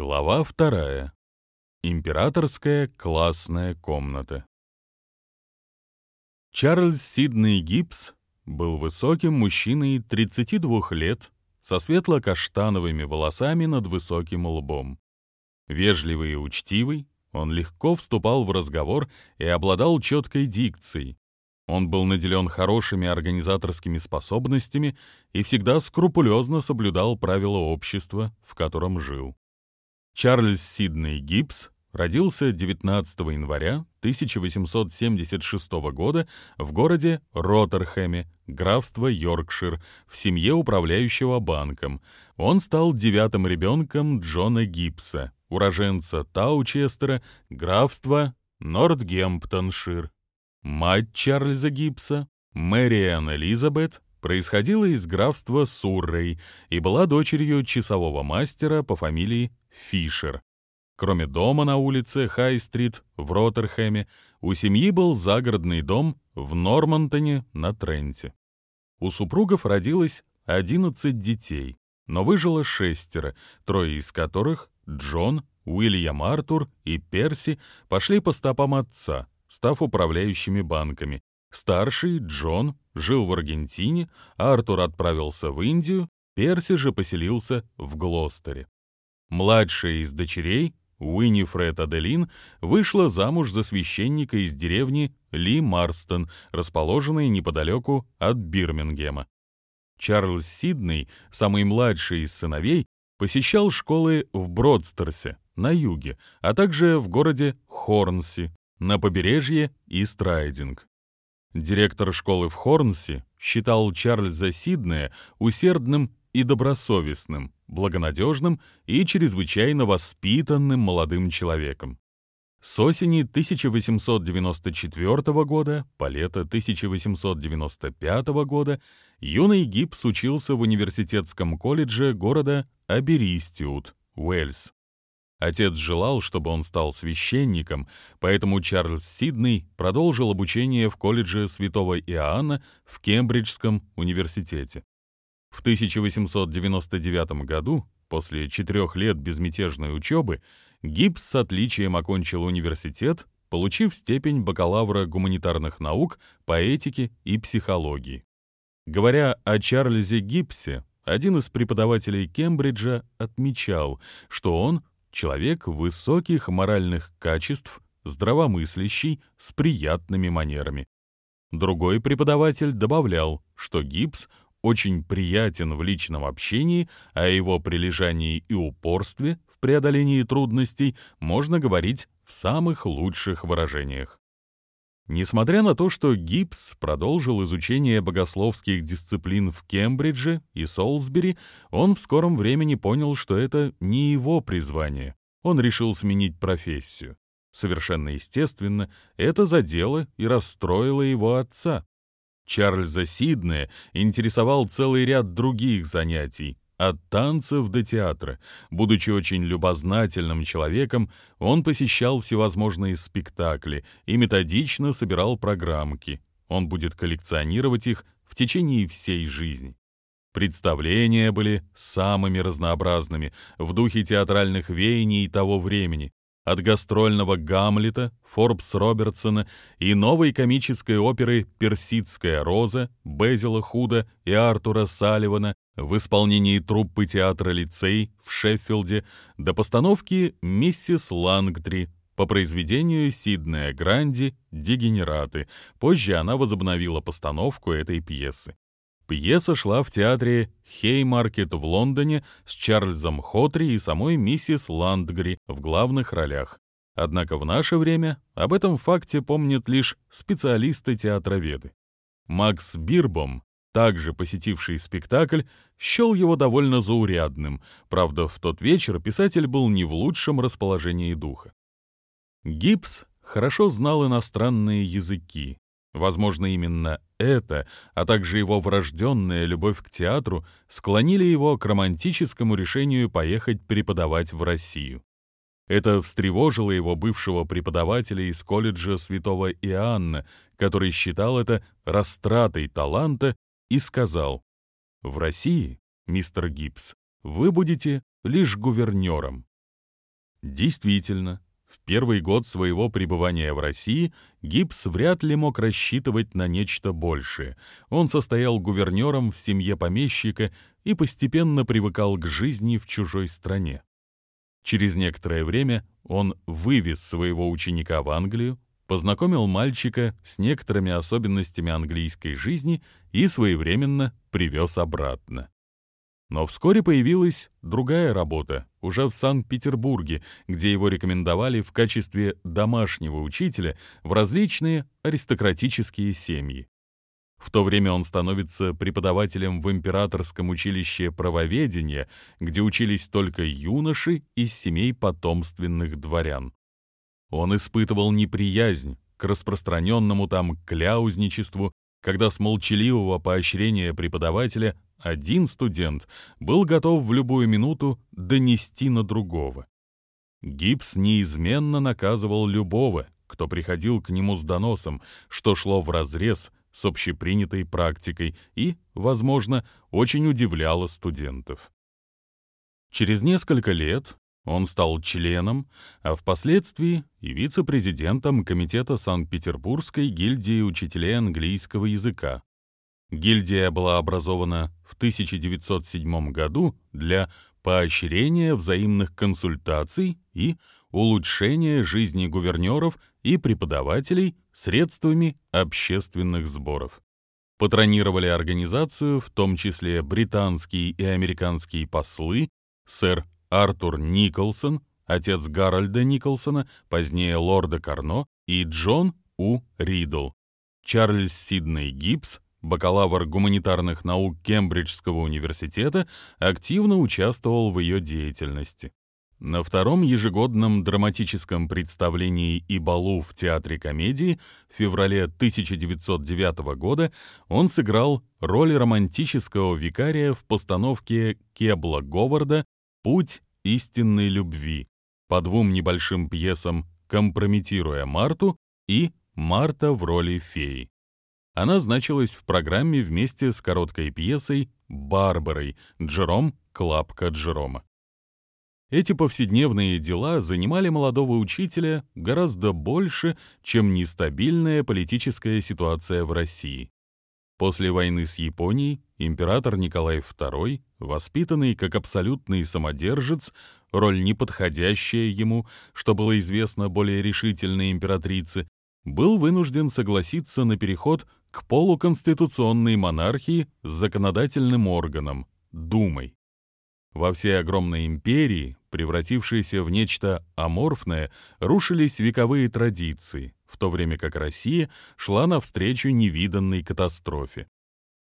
Глава вторая. Императорская классная комната. Чарльз Сидней Гибс был высоким мужчиной 32 лет со светло-каштановыми волосами над высоким лбом. Вежливый и учтивый, он легко вступал в разговор и обладал четкой дикцией. Он был наделен хорошими организаторскими способностями и всегда скрупулезно соблюдал правила общества, в котором жил. Чарльз Сидней Гибс родился 19 января 1876 года в городе Роттерхэме, графство Йоркшир, в семье управляющего банком. Он стал девятым ребенком Джона Гибса, уроженца Таучестера, графства Нортгемптоншир. Мать Чарльза Гибса, Мэриан Элизабет, происходила из графства Суррей и была дочерью часового мастера по фамилии Фишер. Кроме дома на улице Хай-стрит в Роттерхэме, у семьи был загородный дом в Нормантоне на Тренте. У супругов родилось 11 детей, но выжило шестеро, трое из которых — Джон, Уильям Артур и Перси — пошли по стопам отца, став управляющими банками. Старший, Джон, жил в Аргентине, Артур отправился в Индию, Перси же поселился в Глостере. Младшая из дочерей, Уинифред Аделин, вышла замуж за священника из деревни Ли Марстон, расположенной неподалеку от Бирмингема. Чарльз Сидней, самый младший из сыновей, посещал школы в Бродстерсе, на юге, а также в городе Хорнси, на побережье и Страйдинг. Директор школы в Хорнси считал Чарльза Сиднея усердным и добросовестным, благонадежным и чрезвычайно воспитанным молодым человеком. С осени 1894 года по лето 1895 года юный Гибс учился в университетском колледже города Аберистиут, Уэльс. Отец желал, чтобы он стал священником, поэтому Чарльз Сидней продолжил обучение в колледже Святого Иоанна в Кембриджском университете. В 1899 году, после четырех лет безмятежной учебы, Гибс с отличием окончил университет, получив степень бакалавра гуманитарных наук по этике и психологии. Говоря о Чарльзе Гибсе, один из преподавателей Кембриджа отмечал, что он человек высоких моральных качеств, здравомыслящий, с приятными манерами. Другой преподаватель добавлял, что Гибс очень приятен в личном общении, а о его прилежании и упорстве в преодолении трудностей можно говорить в самых лучших выражениях. Несмотря на то, что Гибс продолжил изучение богословских дисциплин в Кембридже и Солсбери, он в скором времени понял, что это не его призвание. Он решил сменить профессию. Совершенно естественно, это задело и расстроило его отца, Чарльза Сиднея интересовал целый ряд других занятий, от танцев до театра. Будучи очень любознательным человеком, он посещал всевозможные спектакли и методично собирал программки. Он будет коллекционировать их в течение всей жизни. Представления были самыми разнообразными, в духе театральных веяний того времени, от гастрольного «Гамлета», Форбс Робертсона и новой комической оперы «Персидская роза» Безила Худа и Артура Салливана в исполнении труппы театра «Лицей» в Шеффилде до постановки «Миссис Лангдри» по произведению Сиднея Гранди «Дегенераты». Позже она возобновила постановку этой пьесы. Пьеса шла в театре Хеймаркет в Лондоне с Чарльзом Хотри и самой миссис Ландгри в главных ролях. Однако в наше время об этом факте помнят лишь специалисты-театроведы. Макс Бирбом, также посетивший спектакль, счел его довольно заурядным, правда, в тот вечер писатель был не в лучшем расположении духа. Гибс хорошо знал иностранные языки, Возможно, именно это, а также его врожденная любовь к театру, склонили его к романтическому решению поехать преподавать в Россию. Это встревожило его бывшего преподавателя из колледжа святого Иоанна, который считал это растратой таланта и сказал, «В России, мистер Гибс, вы будете лишь гувернером. Действительно, в первый год своего пребывания в России Гибс вряд ли мог рассчитывать на нечто большее. Он состоял гувернером в семье помещика и постепенно привыкал к жизни в чужой стране. Через некоторое время он вывез своего ученика в Англию, познакомил мальчика с некоторыми особенностями английской жизни и своевременно привез обратно. Но вскоре появилась другая работа, уже в Санкт-Петербурге, где его рекомендовали в качестве домашнего учителя в различные аристократические семьи. В то время он становится преподавателем в Императорском училище правоведения, где учились только юноши из семей потомственных дворян. Он испытывал неприязнь к распространенному там кляузничеству, когда с молчаливого поощрения преподавателя один студент был готов в любую минуту донести на другого. Гипс неизменно наказывал любого, кто приходил к нему с доносом, что шло вразрез с общепринятой практикой и, возможно, очень удивляло студентов. Через несколько лет он стал членом, а впоследствии и вице-президентом Комитета Санкт-Петербургской гильдии учителей английского языка. Гильдия была образована в 1907 году для поощрения взаимных консультаций и улучшения жизни гувернеров и преподавателей средствами общественных сборов. Патронировали организацию в том числе британские и американские послы, сэр Артур Николсон, отец Гарольда Николсона, позднее лорда Карно, и Джон У. Ридл. Чарльз Сидней Гибс, бакалавр гуманитарных наук Кембриджского университета, активно участвовал в ее деятельности. На втором ежегодном драматическом представлении и балу в Театре комедии в феврале 1909 года он сыграл роль романтического викария в постановке Кебла Говарда «Путь истинной любви» по двум небольшим пьесам «Компрометируя Марту» и «Марта в роли феи». Она значилась в программе вместе с короткой пьесой «Барбарой» Джером Клапка Джерома. Эти повседневные дела занимали молодого учителя гораздо больше, чем нестабильная политическая ситуация в России. После войны с Японией император Николай II, воспитанный как абсолютный самодержец, роль неподходящая ему, что было известно более решительной императрице, был вынужден согласиться на переход к полуконституционной монархии с законодательным органом – Думой. Во всей огромной империи, превратившейся в нечто аморфное, рушились вековые традиции, в то время как Россия шла навстречу невиданной катастрофе.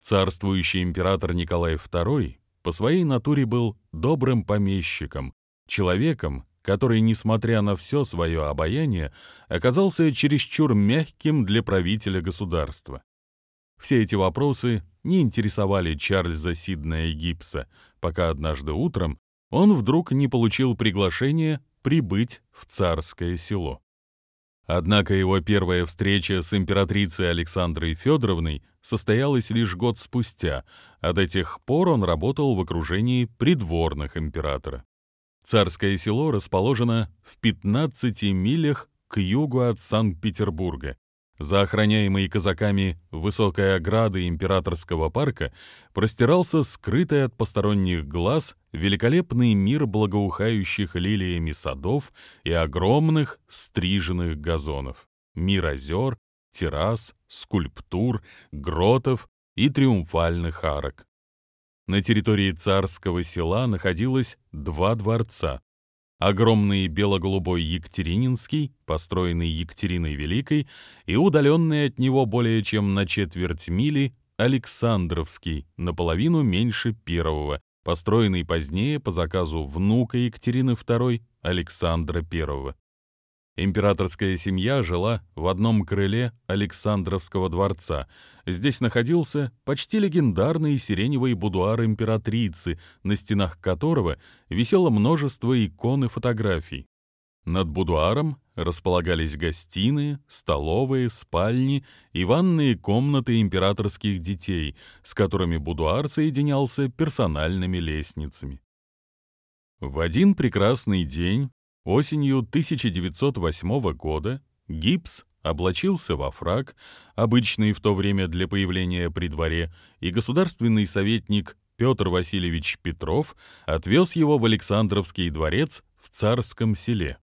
Царствующий император Николай II по своей натуре был добрым помещиком, человеком, который, несмотря на все свое обаяние, оказался чересчур мягким для правителя государства. Все эти вопросы не интересовали Чарльза Сиднея Гибса, пока однажды утром он вдруг не получил приглашение прибыть в царское село. Однако его первая встреча с императрицей Александрой Федоровной состоялась лишь год спустя, а до тех пор он работал в окружении придворных императора. Царское село расположено в 15 милях к югу от Санкт-Петербурга. За охраняемой казаками высокой оградой императорского парка простирался скрытый от посторонних глаз великолепный мир благоухающих лилиями садов и огромных стриженных газонов. Мир озер, террас, скульптур, гротов и триумфальных арок. На территории царского села находилось два дворца. Огромный бело-голубой Екатерининский, построенный Екатериной Великой, и удаленный от него более чем на четверть мили Александровский, наполовину меньше первого, построенный позднее по заказу внука Екатерины II Александра I. Императорская семья жила в одном крыле Александровского дворца. Здесь находился почти легендарный сиреневый будуар императрицы, на стенах которого висело множество икон и фотографий. Над будуаром располагались гостиные, столовые, спальни и ванные комнаты императорских детей, с которыми будуар соединялся персональными лестницами. В один прекрасный день Осенью 1908 года Гипс облачился во фраг, обычный в то время для появления при дворе, и государственный советник Петр Васильевич Петров отвез его в Александровский дворец в Царском селе.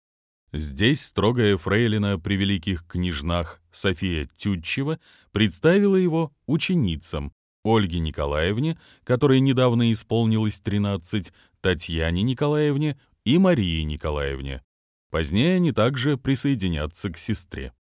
Здесь строгая фрейлина при великих княжнах София Тютчева представила его ученицам Ольге Николаевне, которой недавно исполнилось 13, Татьяне Николаевне и Марии Николаевне. Позднее они также присоединятся к сестре.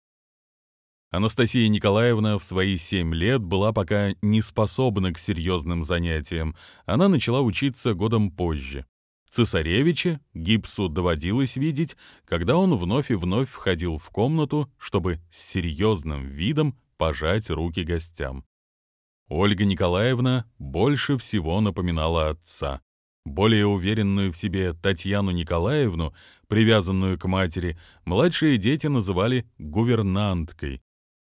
Анастасия Николаевна в свои семь лет была пока не способна к серьезным занятиям. Она начала учиться годом позже. Цесаревича Гипсу доводилось видеть, когда он вновь и вновь входил в комнату, чтобы с серьезным видом пожать руки гостям. Ольга Николаевна больше всего напоминала отца. Более уверенную в себе Татьяну Николаевну, привязанную к матери, младшие дети называли гувернанткой.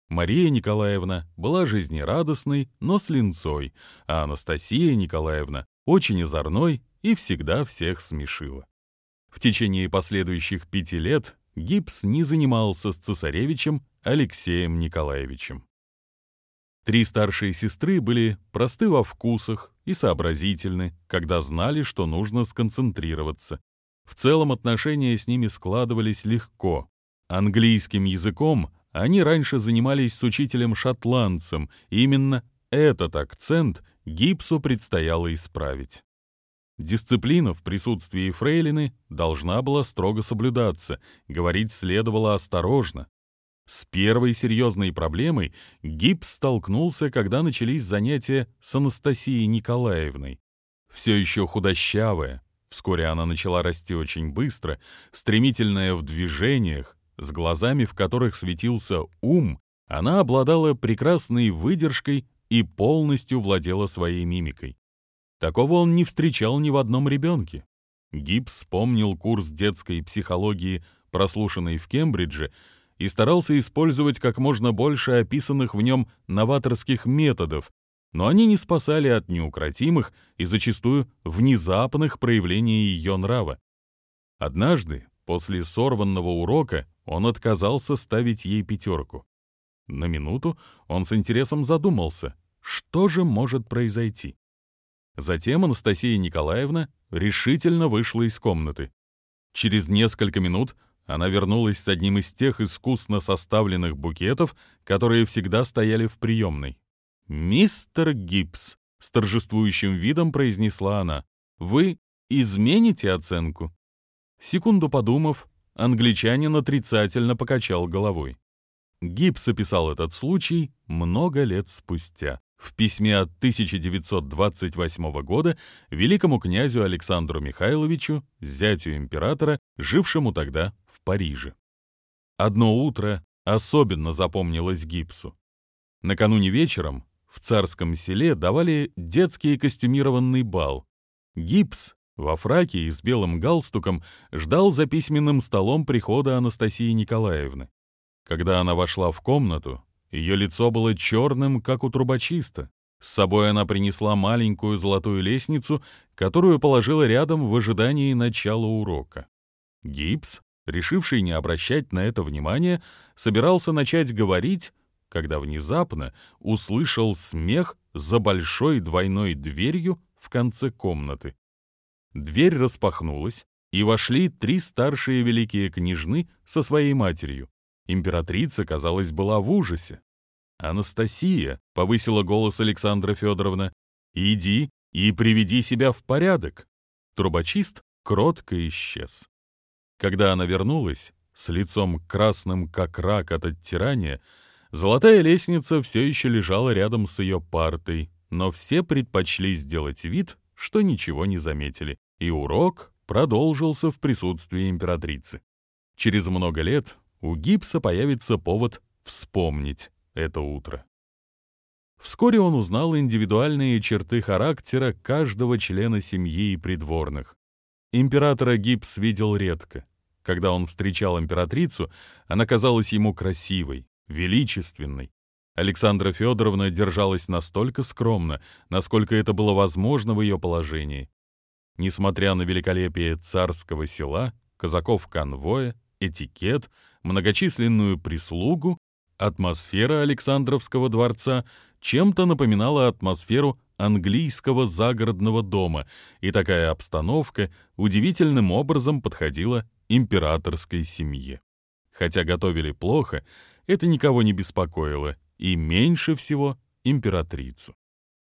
Мария Николаевна была жизнерадостной, но с линцой, а Анастасия Николаевна очень озорной и всегда всех смешила. В течение последующих пяти лет Гипс не занимался с цесаревичем Алексеем Николаевичем. Три старшие сестры были просты во вкусах и сообразительны, когда знали, что нужно сконцентрироваться. В целом отношения с ними складывались легко. Английским языком они раньше занимались с учителем-шотландцем, именно этот акцент Гипсу предстояло исправить. Дисциплина в присутствии фрейлины должна была строго соблюдаться, говорить следовало осторожно. С первой серьезной проблемой Гипс столкнулся, когда начались занятия с Анастасией Николаевной. Все еще худощавая, вскоре она начала расти очень быстро, стремительная в движениях, с глазами, в которых светился ум, она обладала прекрасной выдержкой и полностью владела своей мимикой. Такого он не встречал ни в одном ребенке. Гибс вспомнил курс детской психологии, прослушанный в Кембридже, и старался использовать как можно больше описанных в нем новаторских методов, но они не спасали от неукротимых и зачастую внезапных проявлений ее нрава. Однажды, после сорванного урока, он отказался ставить ей пятерку. На минуту он с интересом задумался, что же может произойти. Затем Анастасия Николаевна решительно вышла из комнаты. Через несколько минут она вернулась с одним из тех искусно составленных букетов, которые всегда стояли в приемной. «Мистер Гибс», — с торжествующим видом произнесла она, — «вы измените оценку?» Секунду подумав, Англичанин отрицательно покачал головой. Гибс описал этот случай много лет спустя. В письме от 1928 года великому князю Александру Михайловичу, зятю императора, жившему тогда в Париже. Одно утро особенно запомнилось Гипсу. Накануне вечером в царском селе давали детский костюмированный бал. Гипс во фраке и с белым галстуком ждал за письменным столом прихода Анастасии Николаевны. Когда она вошла в комнату, ее лицо было черным, как у трубочиста. С собой она принесла маленькую золотую лестницу, которую положила рядом в ожидании начала урока. Гипс, решивший не обращать на это внимания, собирался начать говорить, когда внезапно услышал смех за большой двойной дверью в конце комнаты. Дверь распахнулась, и вошли три старшие великие княжны со своей матерью. Императрица, казалось, была в ужасе. «Анастасия», — повысила голос Александра Федоровна, — «иди и приведи себя в порядок». Трубочист кротко исчез. Когда она вернулась, с лицом красным, как рак от оттирания, золотая лестница все еще лежала рядом с ее партой, но все предпочли сделать вид, что ничего не заметили и урок продолжился в присутствии императрицы. Через много лет у Гипса появится повод вспомнить это утро. Вскоре он узнал индивидуальные черты характера каждого члена семьи и придворных. Императора Гипс видел редко. Когда он встречал императрицу, она казалась ему красивой, величественной. Александра Федоровна держалась настолько скромно, насколько это было возможно в ее положении. Несмотря на великолепие царского села, казаков конвоя, этикет, многочисленную прислугу, атмосфера Александровского дворца чем-то напоминала атмосферу английского загородного дома, и такая обстановка удивительным образом подходила императорской семье. Хотя готовили плохо, это никого не беспокоило, и меньше всего императрицу.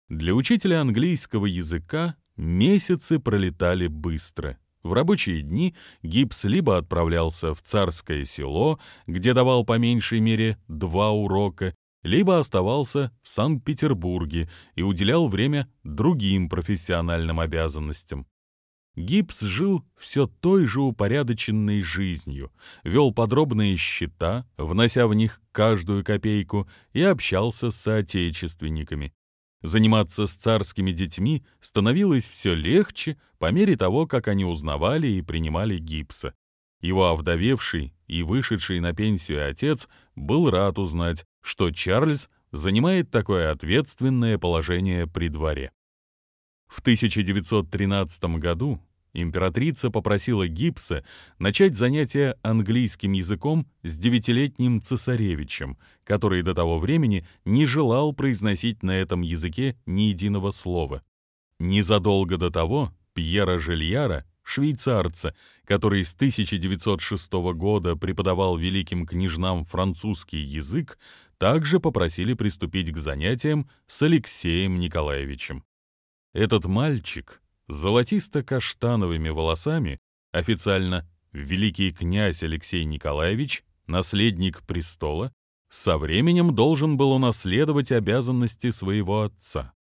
Для учителя английского языка месяцы пролетали быстро. В рабочие дни Гипс либо отправлялся в царское село, где давал по меньшей мере два урока, либо оставался в Санкт-Петербурге и уделял время другим профессиональным обязанностям. Гипс жил все той же упорядоченной жизнью, вел подробные счета, внося в них каждую копейку, и общался с соотечественниками. Заниматься с царскими детьми становилось все легче по мере того, как они узнавали и принимали гипса. Его овдовевший и вышедший на пенсию отец был рад узнать, что Чарльз занимает такое ответственное положение при дворе. В 1913 году императрица попросила Гипса начать занятия английским языком с девятилетним цесаревичем, который до того времени не желал произносить на этом языке ни единого слова. Незадолго до того Пьера Жильяра, швейцарца, который с 1906 года преподавал великим княжнам французский язык, также попросили приступить к занятиям с Алексеем Николаевичем. Этот мальчик золотисто-каштановыми волосами, официально великий князь Алексей Николаевич, наследник престола, со временем должен был унаследовать обязанности своего отца.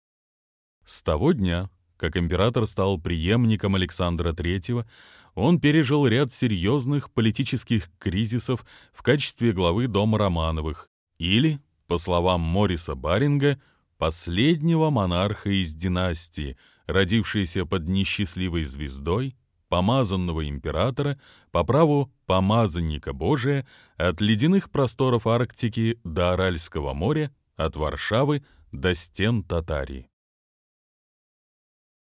С того дня, как император стал преемником Александра III, он пережил ряд серьезных политических кризисов в качестве главы Дома Романовых или, по словам Мориса Баринга, последнего монарха из династии, родившийся под несчастливой звездой, помазанного императора, по праву помазанника Божия, от ледяных просторов Арктики до Аральского моря, от Варшавы до стен Татарии.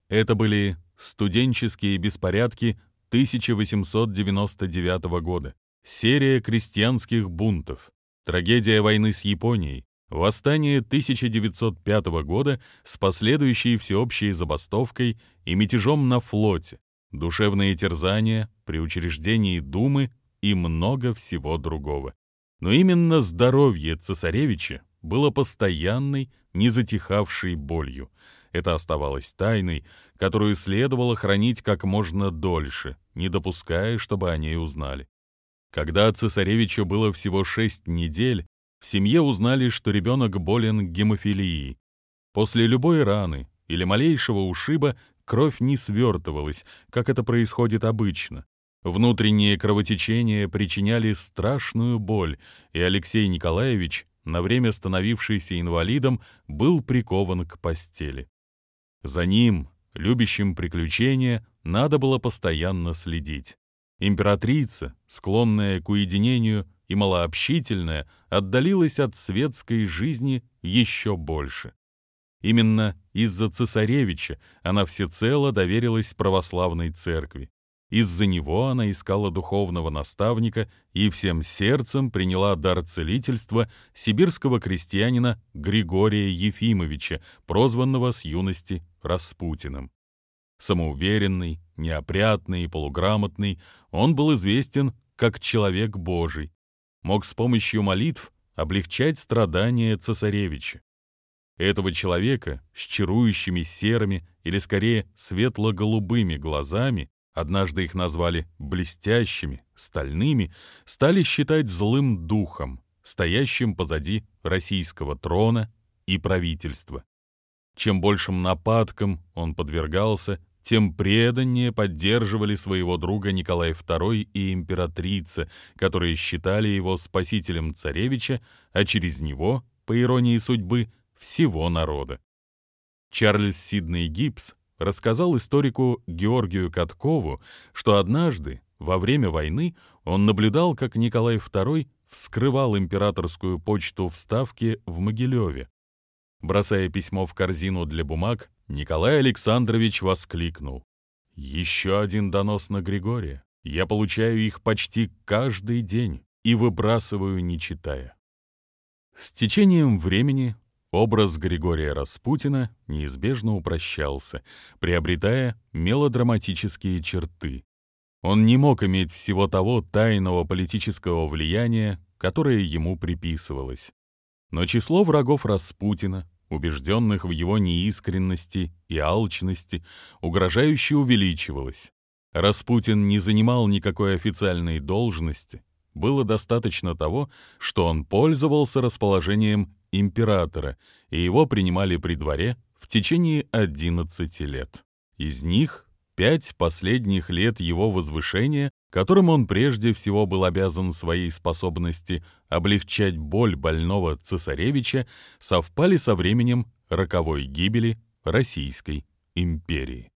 Это были студенческие беспорядки 1899 года, серия крестьянских бунтов, трагедия войны с Японией, Восстание 1905 года с последующей всеобщей забастовкой и мятежом на флоте, душевные терзания при учреждении Думы и много всего другого. Но именно здоровье цесаревича было постоянной, не затихавшей болью. Это оставалось тайной, которую следовало хранить как можно дольше, не допуская, чтобы о ней узнали. Когда цесаревичу было всего шесть недель, семье узнали, что ребенок болен гемофилией. После любой раны или малейшего ушиба кровь не свертывалась, как это происходит обычно. Внутренние кровотечения причиняли страшную боль, и Алексей Николаевич, на время становившийся инвалидом, был прикован к постели. За ним, любящим приключения, надо было постоянно следить. Императрица, склонная к уединению, и малообщительная отдалилась от светской жизни еще больше. Именно из-за цесаревича она всецело доверилась православной церкви. Из-за него она искала духовного наставника и всем сердцем приняла дар целительства сибирского крестьянина Григория Ефимовича, прозванного с юности Распутиным. Самоуверенный, неопрятный и полуграмотный, он был известен как человек Божий, мог с помощью молитв облегчать страдания цесаревича. Этого человека с чарующими серыми или скорее светло-голубыми глазами, однажды их назвали блестящими, стальными, стали считать злым духом, стоящим позади российского трона и правительства. Чем большим нападкам он подвергался, тем преданнее поддерживали своего друга Николай II и императрица, которые считали его спасителем царевича, а через него, по иронии судьбы, всего народа. Чарльз Сидней Гибс рассказал историку Георгию Каткову, что однажды, во время войны, он наблюдал, как Николай II вскрывал императорскую почту в Ставке в Могилеве. Бросая письмо в корзину для бумаг, Николай Александрович воскликнул. «Еще один донос на Григория. Я получаю их почти каждый день и выбрасываю, не читая. С течением времени образ Григория Распутина неизбежно упрощался, приобретая мелодраматические черты. Он не мог иметь всего того тайного политического влияния, которое ему приписывалось. Но число врагов Распутина, убежденных в его неискренности и алчности, угрожающе увеличивалось. Распутин не занимал никакой официальной должности, было достаточно того, что он пользовался расположением императора, и его принимали при дворе в течение 11 лет. Из них пять последних лет его возвышения, которым он прежде всего был обязан своей способности облегчать боль больного цесаревича, совпали со временем роковой гибели Российской империи.